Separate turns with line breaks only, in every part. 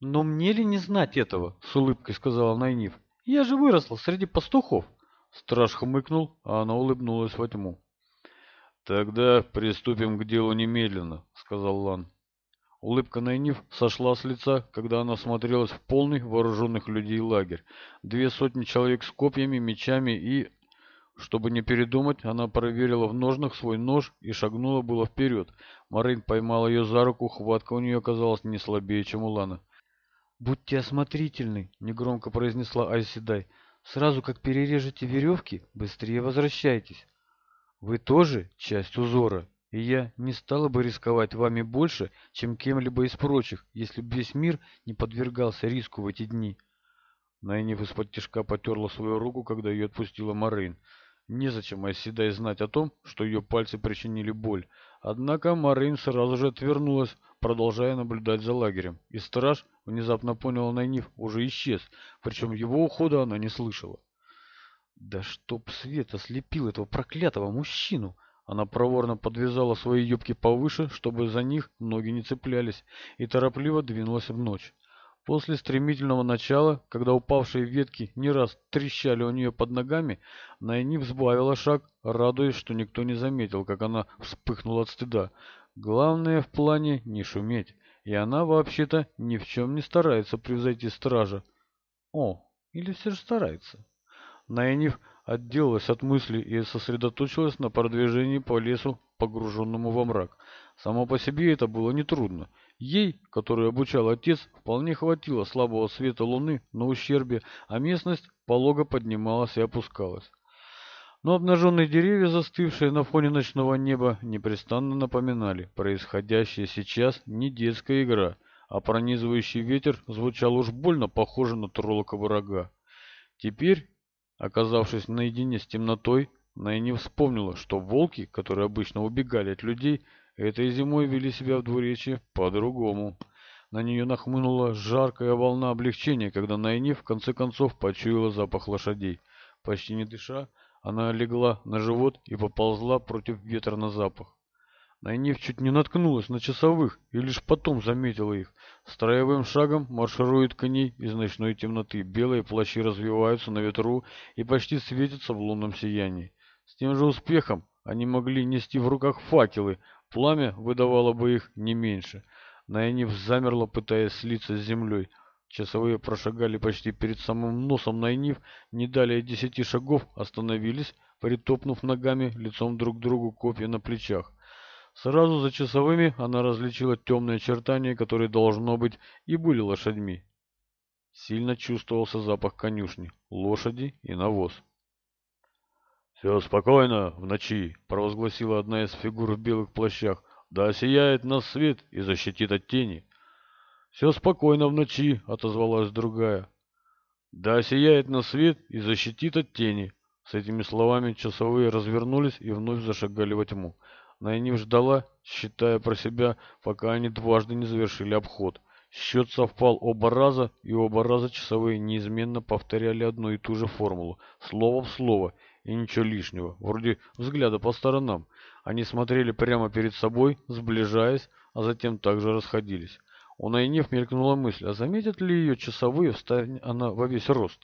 «Но мне ли не знать этого?» — с улыбкой сказала Найниф. «Я же выросла среди пастухов!» Страж хмыкнул, а она улыбнулась во тьму.
«Тогда приступим к делу немедленно», — сказал Лан.
Улыбка Найниф сошла с лица, когда она смотрелась в полный вооруженных людей лагерь. Две сотни человек с копьями, мечами и... Чтобы не передумать, она проверила в ножнах свой нож и шагнула было вперед. Марин поймал ее за руку, хватка у нее оказалась не слабее, чем у Лана будьте осмотрительны негромко произнесла айседай сразу как перережете веревки быстрее возвращайтесь вы тоже часть узора и я не стала бы рисковать вами больше чем кем-либо из прочих если бы весь мир не подвергался риску в эти дни
Найниф из-под тяжка потерла свою руку, когда ее отпустила Марин. Незачем Айседай знать о том, что ее пальцы причинили боль. Однако Марин сразу же отвернулась, продолжая наблюдать за лагерем. И страж, внезапно понял Найниф, уже исчез, причем его ухода она не слышала.
«Да чтоб свет ослепил этого проклятого мужчину!» Она проворно подвязала свои юбки повыше, чтобы за них ноги не цеплялись, и торопливо двинулась в ночь. После стремительного начала, когда упавшие ветки не раз трещали у нее под ногами, Найни сбавила шаг, радуясь, что никто не заметил, как она вспыхнула от стыда. Главное в плане не шуметь, и она вообще-то ни в чем не старается превзойти стража. О, или все же старается. Найниф отделалась от мысли и сосредоточилась на продвижении по лесу, погруженному во мрак. Само по себе это было нетрудно. трудно. Ей, которую обучал отец, вполне хватило слабого света луны на ущербе, а местность полого поднималась и опускалась. Но обнаженные деревья, застывшие на фоне ночного неба, непрестанно напоминали, происходящее сейчас не детская игра, а пронизывающий ветер звучал уж больно похоже на троллока врага. Теперь, оказавшись наедине с темнотой, Найни вспомнила, что волки, которые обычно убегали от людей, Этой зимой вели себя в двуречье по-другому. На нее нахмынула жаркая волна облегчения, когда Найниф в конце концов почуяла запах лошадей. Почти не дыша, она легла на живот и поползла против ветра на запах. Найниф чуть не наткнулась на часовых и лишь потом заметила их. Строевым шагом маршируют к ней из ночной темноты. Белые плащи развиваются на ветру и почти светятся в лунном сиянии. С тем же успехом они могли нести в руках факелы, Пламя выдавало бы их не меньше. Найниф замерла, пытаясь слиться с землей. Часовые прошагали почти перед самым носом Найниф, не далее десяти шагов остановились, притопнув ногами лицом друг к другу копья на плечах. Сразу за часовыми она различила темные очертания, которые, должно быть, и были лошадьми. Сильно чувствовался запах конюшни, лошади и навоз.
«Все спокойно в ночи», — провозгласила одна из фигур в белых плащах. «Да сияет нас свет и защитит от тени».
«Все спокойно в ночи», — отозвалась другая.
«Да сияет нас свет и защитит от тени».
С этими словами часовые развернулись и вновь зашагали во тьму. Найниф ждала, считая про себя, пока они дважды не завершили обход. Счет совпал оба раза, и оба раза часовые неизменно повторяли одну и ту же формулу, слово в слово, и ничего лишнего, вроде взгляда по сторонам. Они смотрели прямо перед собой, сближаясь, а затем также расходились. У Найнев мелькнула мысль, а заметят ли ее часовые, встань она во весь рост.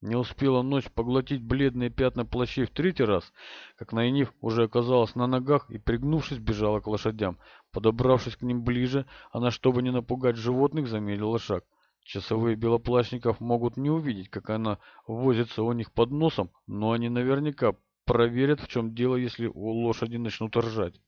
Не успела ночь поглотить бледные пятна плащей в третий раз, как Найнив уже оказалась на ногах и, пригнувшись, бежала к лошадям. Подобравшись к ним ближе, она, чтобы не напугать животных, замедлила шаг. Часовые белоплащников могут не увидеть, как она возится у них под носом, но они наверняка проверят, в чем дело, если у лошади начнут ржать.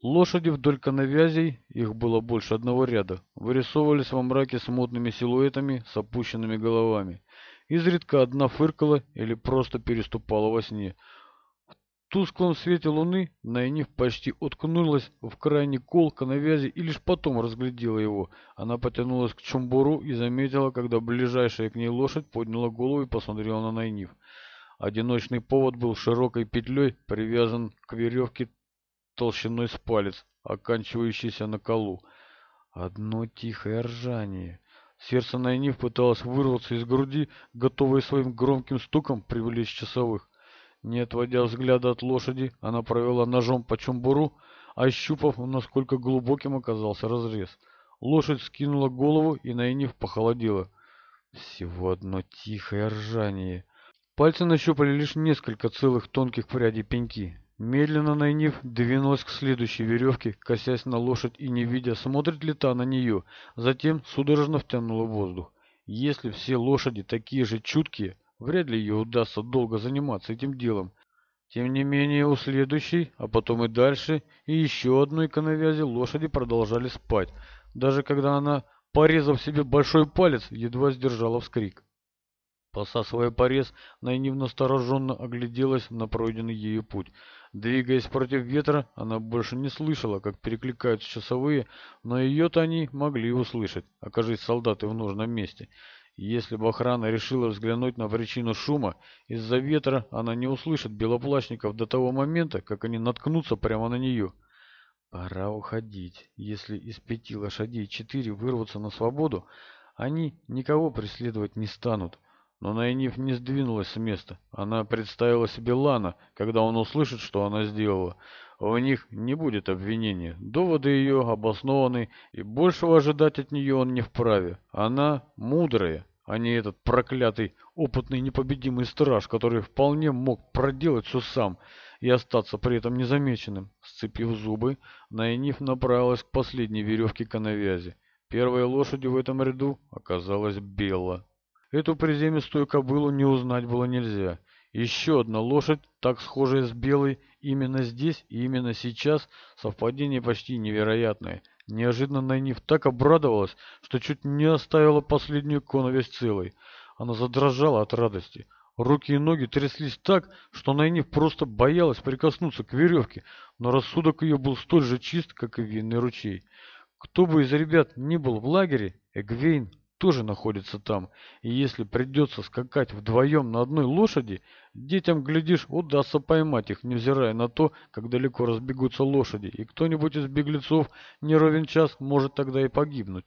Лошади вдоль канавязей их было больше одного ряда, вырисовывались во мраке смутными силуэтами с опущенными головами. Изредка одна фыркала или просто переступала во сне – тусклом свете луны Найниф почти уткнулась в крайний кол коновязи и лишь потом разглядела его. Она потянулась к чумбуру и заметила, когда ближайшая к ней лошадь подняла голову и посмотрела на Найниф. Одиночный повод был широкой петлей привязан к веревке толщиной с палец, оканчивающейся на колу. Одно тихое ржание. Сердце Найниф пыталось вырваться из груди, готовое своим громким стуком привлечь часовых. Не отводя взгляда от лошади, она провела ножом по чумбуру, а, ощупав, насколько глубоким оказался разрез. Лошадь скинула голову и, наинив, похолодела. Всего одно тихое ржание. Пальцы нащупали лишь несколько целых тонких прядей пеньки. Медленно Найниф двинулась к следующей веревке, косясь на лошадь и не видя, смотрит ли та на нее. Затем судорожно втянула воздух. Если все лошади такие же чуткие, Вряд ли ей удастся долго заниматься этим делом. Тем не менее, у следующей, а потом и дальше, и еще одной коновязи лошади продолжали спать, даже когда она, порезав себе большой палец, едва сдержала вскрик. Посасывая порез, Найнив настороженно огляделась на пройденный ею путь. Двигаясь против ветра, она больше не слышала, как перекликаются часовые, но ее-то они могли услышать, окажись солдаты в нужном месте. Если бы охрана решила взглянуть на причину шума, из-за ветра она не услышит белоплащников до того момента, как они наткнутся прямо на нее. Пора уходить. Если из пяти лошадей четыре вырвутся на свободу, они никого преследовать не станут. Но Найниф не сдвинулась с места. Она представила себе Лана, когда он услышит, что она сделала. У них не будет обвинения. Доводы ее обоснованы, и большего ожидать от нее он не вправе. Она мудрая а не этот проклятый, опытный, непобедимый страж, который вполне мог проделать все сам и остаться при этом незамеченным. Сцепив зубы, Найниф направилась к последней веревке коновязи. Первой лошадью в этом ряду оказалась Белла. Эту приземистую кобылу не узнать было нельзя. Еще одна лошадь, так схожая с белой, именно здесь и именно сейчас, совпадение почти невероятное – Неожиданно Найниф так обрадовалась, что чуть не оставила последнюю конвесть целой. Она задрожала от радости. Руки и ноги тряслись так, что Найниф просто боялась прикоснуться к веревке, но рассудок ее был столь же чист, как и винный ручей. Кто бы из ребят ни был в лагере, Эгвейн тоже находится там, и если придется скакать вдвоем на одной лошади, детям, глядишь, удастся поймать их, невзирая на то, как далеко разбегутся лошади, и кто-нибудь из беглецов не ровен час может тогда и погибнуть.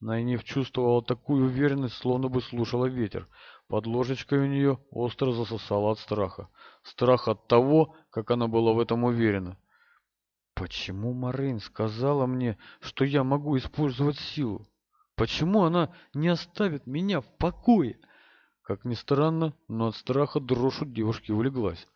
Найниф чувствовала такую уверенность, словно бы слушала ветер. Под ложечкой у нее остро засосала от страха. Страх от того, как она была в этом уверена. «Почему Марин сказала мне, что я могу использовать силу?» Почему она не оставит меня в покое? Как ни странно, но от страха дрожь у девушки улеглась.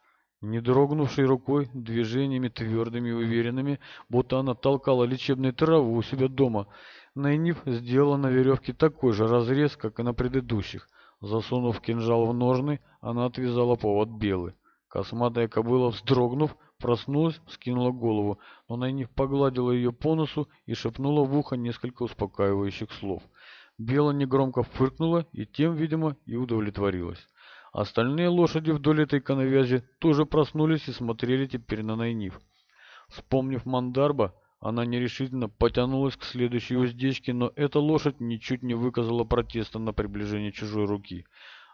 Не дрогнувшей рукой, движениями твердыми и уверенными, будто она толкала лечебную траву у себя дома, Найниф сделала на веревке такой же разрез, как и на предыдущих. Засунув кинжал в ножны, она отвязала повод белый. Косматая кобыла, вздрогнув, проснулась, скинула голову, но на погладила ее по носу и шепнула в ухо несколько успокаивающих слов. Бела негромко фыркнула и тем, видимо, и удовлетворилась. Остальные лошади вдоль этой коновязи тоже проснулись и смотрели теперь на Найниф. Вспомнив Мандарба, она нерешительно потянулась к следующей уздечке, но эта лошадь ничуть не выказала протеста на приближение чужой руки.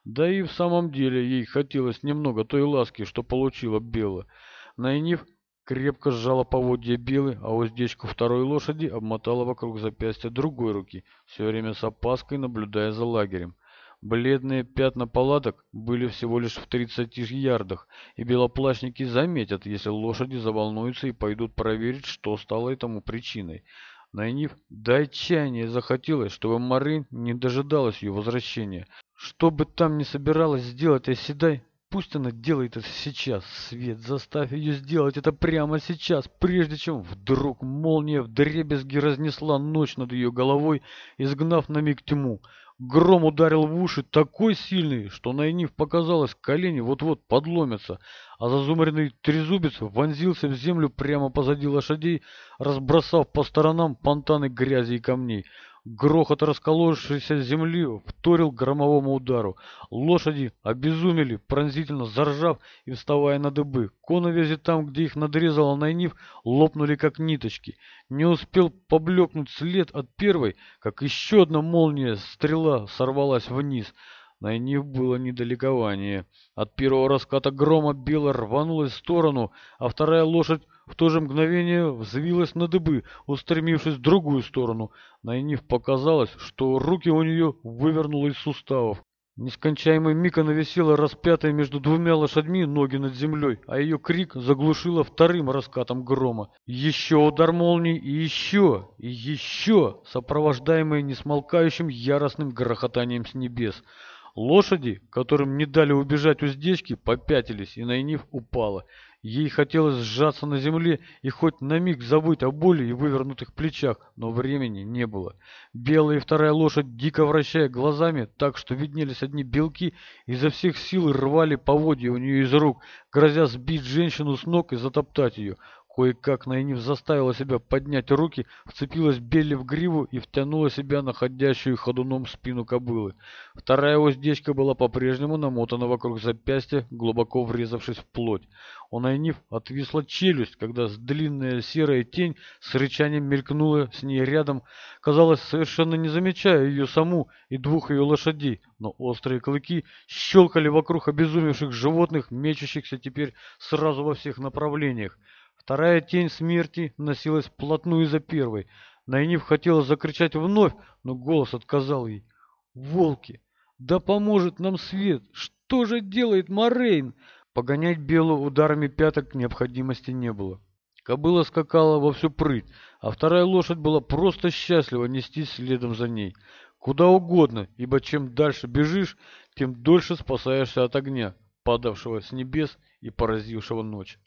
Да и в самом деле ей хотелось немного той ласки, что получила Бела. Найниф крепко сжала поводья белой, а уздечку второй лошади обмотала вокруг запястья другой руки, все время с опаской наблюдая за лагерем. Бледные пятна палаток были всего лишь в 30 ярдах, и белоплащники заметят, если лошади заволнуются и пойдут проверить, что стало этому причиной. Найниф до отчаяния захотелось, чтобы Марин не дожидалась ее возвращения. Что бы там ни собиралась сделать Оседай, Пусть она делает это сейчас, Свет, заставь ее сделать это прямо сейчас, прежде чем вдруг молния вдребезги разнесла ночь над ее головой, изгнав на миг тьму. Гром ударил в уши такой сильный, что Найниф показалось, колени вот-вот подломятся. А Озазумренный трезубец вонзился в землю прямо позади лошадей, разбросав по сторонам фонтаны грязи и камней. Грохот расколовшейся земли вторил громовому удару. Лошади обезумели, пронзительно заржав и вставая на дыбы. Коновязи там, где их надрезала Найнив, лопнули как ниточки. Не успел поблекнуть след от первой, как еще одна молния стрела сорвалась вниз. На ней было недолегование. От первого раската грома Бела рванулась в сторону, а вторая лошадь в то же мгновение взвилась на дыбы, устремившись в другую сторону. На Найниф показалось, что руки у нее вывернуло из суставов. Нескончаемый Мика она висела распятая между двумя лошадьми, ноги над землей, а ее крик заглушила вторым раскатом грома. Еще удар молнии и еще, и еще, сопровождаемое несмолкающим яростным грохотанием с небес. Лошади, которым не дали убежать уздечки, попятились, и Найниф упала. Ей хотелось сжаться на земле и хоть на миг забыть о боли и вывернутых плечах, но времени не было. Белая и вторая лошадь, дико вращая глазами, так что виднелись одни белки, изо всех сил рвали поводья у нее из рук, грозя сбить женщину с ног и затоптать ее. Кое-как Найниф заставила себя поднять руки, вцепилась Белли в гриву и втянула себя находящую ходуном спину кобылы. Вторая уздечка была по-прежнему намотана вокруг запястья, глубоко врезавшись в плоть. У Найниф отвисла челюсть, когда с длинная серая тень с рычанием мелькнула с ней рядом, казалось, совершенно не замечая ее саму и двух ее лошадей, но острые клыки щелкали вокруг обезумевших животных, мечущихся теперь сразу во всех направлениях. Вторая тень смерти носилась плотную за первой. Найниф хотела закричать вновь, но голос отказал ей. «Волки! Да поможет нам свет! Что же делает Морейн?» Погонять Белу ударами пяток необходимости не было. Кобыла скакала во всю прыть, а вторая лошадь была просто счастлива нестись следом за ней. Куда угодно, ибо чем дальше бежишь, тем дольше спасаешься от огня, падавшего с небес и поразившего ночь.